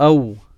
أو